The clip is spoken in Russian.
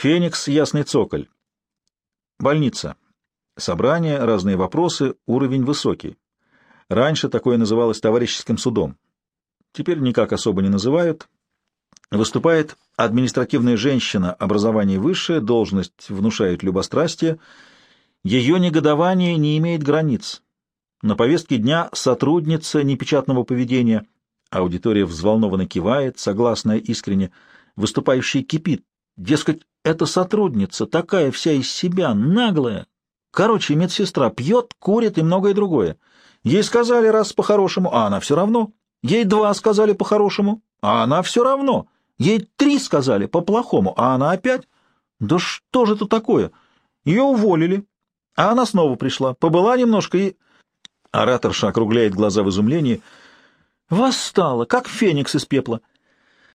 Феникс, ясный цоколь. Больница. Собрание, разные вопросы, уровень высокий. Раньше такое называлось товарищеским судом. Теперь никак особо не называют. Выступает административная женщина, образование высшее, должность внушает любострастие. Ее негодование не имеет границ. На повестке дня сотрудница непечатного поведения. Аудитория взволнованно кивает, согласная искренне. Выступающий кипит. Дескать, эта сотрудница такая вся из себя, наглая. Короче, медсестра пьет, курит и многое другое. Ей сказали раз по-хорошему, а она все равно. Ей два сказали по-хорошему, а она все равно. Ей три сказали по-плохому, а она опять... Да что же это такое? Ее уволили, а она снова пришла, побыла немножко и... Ораторша округляет глаза в изумлении. Восстала, как феникс из пепла.